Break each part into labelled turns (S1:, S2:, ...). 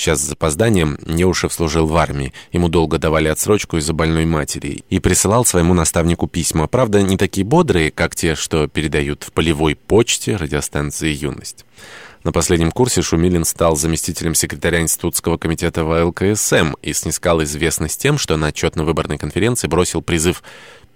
S1: Сейчас с запозданием Неушев служил в армии. Ему долго давали отсрочку из-за больной матери. И присылал своему наставнику письма. Правда, не такие бодрые, как те, что передают в полевой почте радиостанции «Юность». На последнем курсе Шумилин стал заместителем секретаря Институтского комитета ВЛКСМ и снискал известность тем, что на отчетно-выборной конференции бросил призыв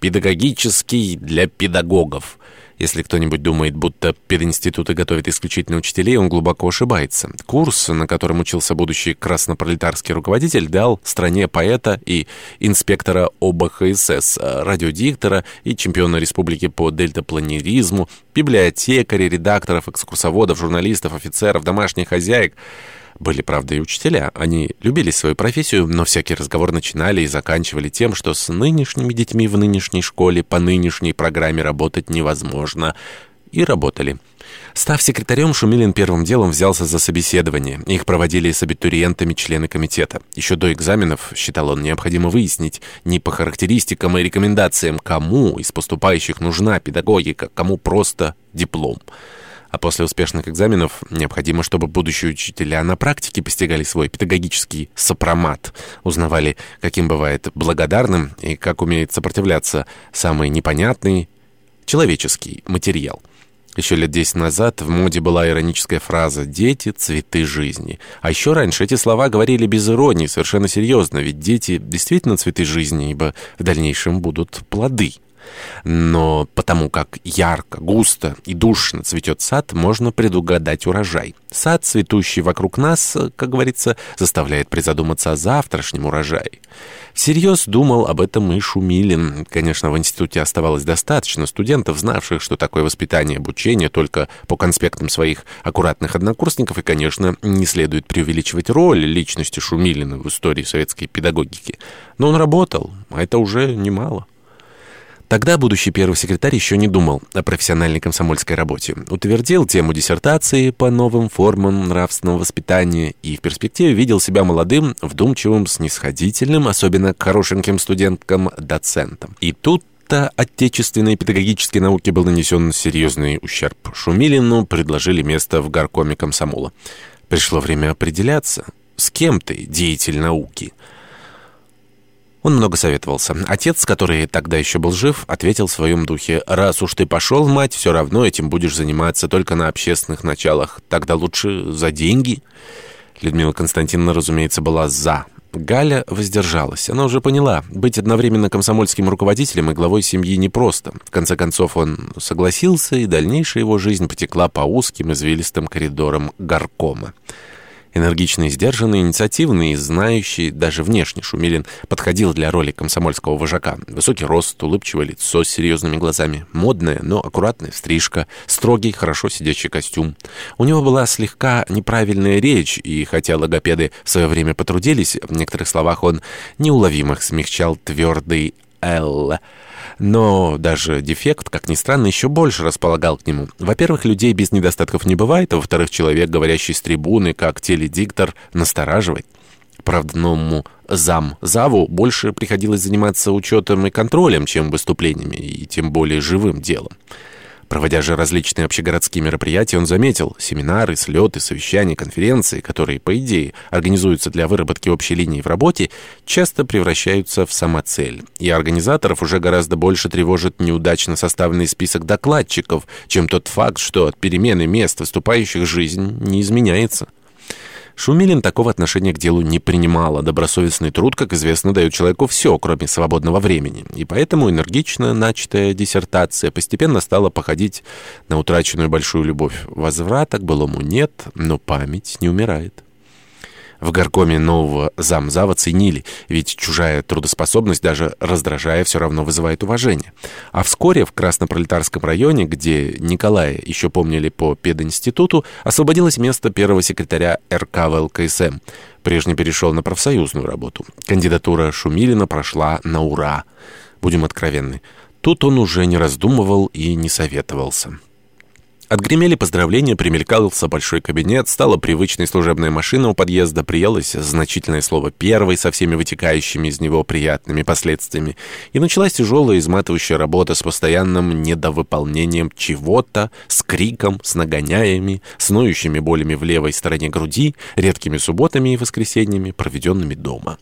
S1: «Педагогический для педагогов». Если кто-нибудь думает, будто пединституты готовят исключительно учителей, он глубоко ошибается. Курс, на котором учился будущий краснопролетарский руководитель, дал стране поэта и инспектора ОБХСС, радиодиктора и чемпиона республики по дельтапланеризму, библиотекарей, редакторов, экскурсоводов, журналистов, офицеров, домашних хозяек — были, правда, и учителя. Они любили свою профессию, но всякий разговор начинали и заканчивали тем, что с нынешними детьми в нынешней школе по нынешней программе работать невозможно. И работали. Став секретарем, Шумилин первым делом взялся за собеседование. Их проводили с абитуриентами члены комитета. Еще до экзаменов, считал он, необходимо выяснить не по характеристикам и рекомендациям, кому из поступающих нужна педагогика, кому просто диплом. А после успешных экзаменов необходимо, чтобы будущие учителя на практике постигали свой педагогический сопромат, узнавали, каким бывает благодарным и как умеет сопротивляться самый непонятный человеческий материал. Еще лет десять назад в моде была ироническая фраза «дети – цветы жизни». А еще раньше эти слова говорили без иронии, совершенно серьезно, ведь дети действительно цветы жизни, ибо в дальнейшем будут плоды. Но потому как ярко, густо и душно цветет сад, можно предугадать урожай. Сад, цветущий вокруг нас, как говорится, заставляет призадуматься о завтрашнем урожае. Всерьез думал об этом и Шумилин. Конечно, в институте оставалось достаточно студентов, знавших, что такое воспитание и обучение только по конспектам своих аккуратных однокурсников, и, конечно, не следует преувеличивать роль личности Шумилина в истории советской педагогики. Но он работал, а это уже немало. Тогда будущий первый секретарь еще не думал о профессиональной комсомольской работе. Утвердил тему диссертации по новым формам нравственного воспитания и в перспективе видел себя молодым, вдумчивым, снисходительным, особенно хорошеньким студенткам-доцентам. И тут то отечественной педагогической науке был нанесен серьезный ущерб. Шумилину предложили место в горкоме комсомола. Пришло время определяться, с кем ты, деятель науки – он много советовался. Отец, который тогда еще был жив, ответил в своем духе. «Раз уж ты пошел, мать, все равно этим будешь заниматься только на общественных началах. Тогда лучше за деньги». Людмила Константиновна, разумеется, была «за». Галя воздержалась. Она уже поняла, быть одновременно комсомольским руководителем и главой семьи непросто. В конце концов, он согласился, и дальнейшая его жизнь потекла по узким извилистым коридорам горкома. Энергичный, сдержанный, инициативный знающий, даже внешне Шумилин подходил для роли комсомольского вожака. Высокий рост, улыбчивое лицо с серьезными глазами, модная, но аккуратная стрижка, строгий, хорошо сидящий костюм. У него была слегка неправильная речь, и хотя логопеды в свое время потрудились, в некоторых словах он неуловимых смягчал твердый «л». Но даже дефект, как ни странно, еще больше располагал к нему. Во-первых, людей без недостатков не бывает, а во-вторых, человек, говорящий с трибуны, как теледиктор, настораживает. Правда, новому зам Заву больше приходилось заниматься учетом и контролем, чем выступлениями, и тем более живым делом. Проводя же различные общегородские мероприятия, он заметил, семинары, слеты, совещания, конференции, которые, по идее, организуются для выработки общей линии в работе, часто превращаются в самоцель. И организаторов уже гораздо больше тревожит неудачно составленный список докладчиков, чем тот факт, что от перемены мест выступающих жизнь не изменяется. Шумилин такого отношения к делу не принимал, а добросовестный труд, как известно, дает человеку все, кроме свободного времени. И поэтому энергично начатая диссертация постепенно стала походить на утраченную большую любовь. Возврата к былому нет, но память не умирает. В горкоме нового замзава ценили, ведь чужая трудоспособность, даже раздражая, все равно вызывает уважение. А вскоре в Краснопролетарском районе, где Николая еще помнили по пединституту, освободилось место первого секретаря РК ВЛКСМ. Прежний перешел на профсоюзную работу. Кандидатура Шумилина прошла на ура. Будем откровенны. Тут он уже не раздумывал и не советовался. Отгремели поздравления, примелькался большой кабинет, стала привычной служебная машина у подъезда, приелось значительное слово «первый» со всеми вытекающими из него приятными последствиями, и началась тяжелая изматывающая работа с постоянным недовыполнением чего-то, с криком, с нагоняями, с ноющими болями в левой стороне груди, редкими субботами и воскресеньями, проведенными дома.